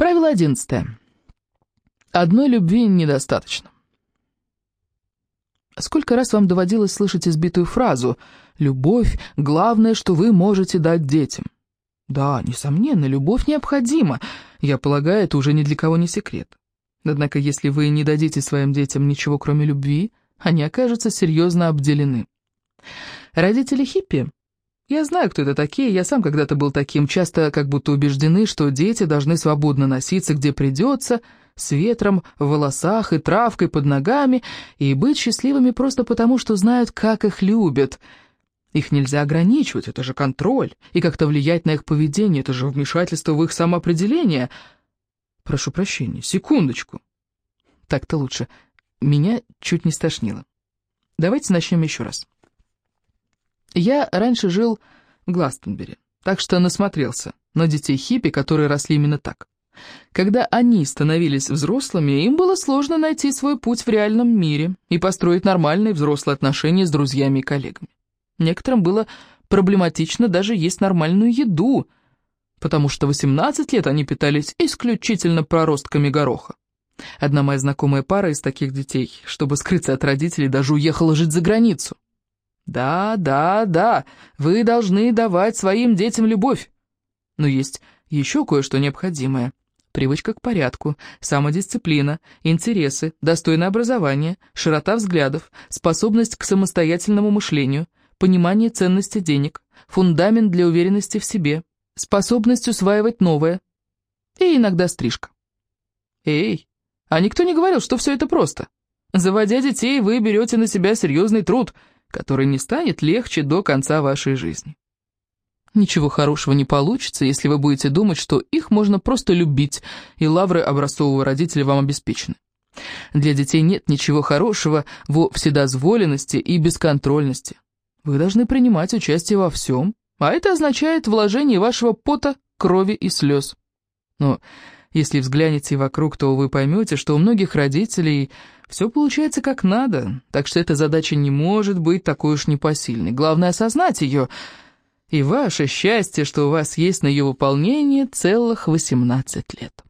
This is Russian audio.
Правило одиннадцатое. Одной любви недостаточно. Сколько раз вам доводилось слышать избитую фразу «Любовь – главное, что вы можете дать детям». Да, несомненно, любовь необходима. Я полагаю, это уже ни для кого не секрет. Однако, если вы не дадите своим детям ничего, кроме любви, они окажутся серьезно обделены. Родители хиппи я знаю, кто это такие, я сам когда-то был таким, часто как будто убеждены, что дети должны свободно носиться где придется, с ветром, в волосах и травкой под ногами, и быть счастливыми просто потому, что знают, как их любят. Их нельзя ограничивать, это же контроль, и как-то влиять на их поведение, это же вмешательство в их самоопределение. Прошу прощения, секундочку. Так-то лучше. Меня чуть не стошнило. Давайте начнем еще раз. Я раньше жил в Гластенбери, так что насмотрелся на детей хиппи, которые росли именно так. Когда они становились взрослыми, им было сложно найти свой путь в реальном мире и построить нормальные взрослые отношения с друзьями и коллегами. Некоторым было проблематично даже есть нормальную еду, потому что 18 лет они питались исключительно проростками гороха. Одна моя знакомая пара из таких детей, чтобы скрыться от родителей, даже уехала жить за границу. Да, да, да, вы должны давать своим детям любовь. Но есть еще кое-что необходимое. Привычка к порядку, самодисциплина, интересы, достойное образование, широта взглядов, способность к самостоятельному мышлению, понимание ценности денег, фундамент для уверенности в себе, способность усваивать новое и иногда стрижка. Эй, а никто не говорил, что все это просто. Заводя детей, вы берете на себя серьезный труд – который не станет легче до конца вашей жизни. Ничего хорошего не получится, если вы будете думать, что их можно просто любить, и лавры образцового родителя вам обеспечены. Для детей нет ничего хорошего во вседозволенности и бесконтрольности. Вы должны принимать участие во всем, а это означает вложение вашего пота, крови и слез. Но если взглянете вокруг, то вы поймете, что у многих родителей все получается как надо, так что эта задача не может быть такой уж непосильной. Главное осознать ее. И ваше счастье, что у вас есть на ее выполнение целых 18 лет.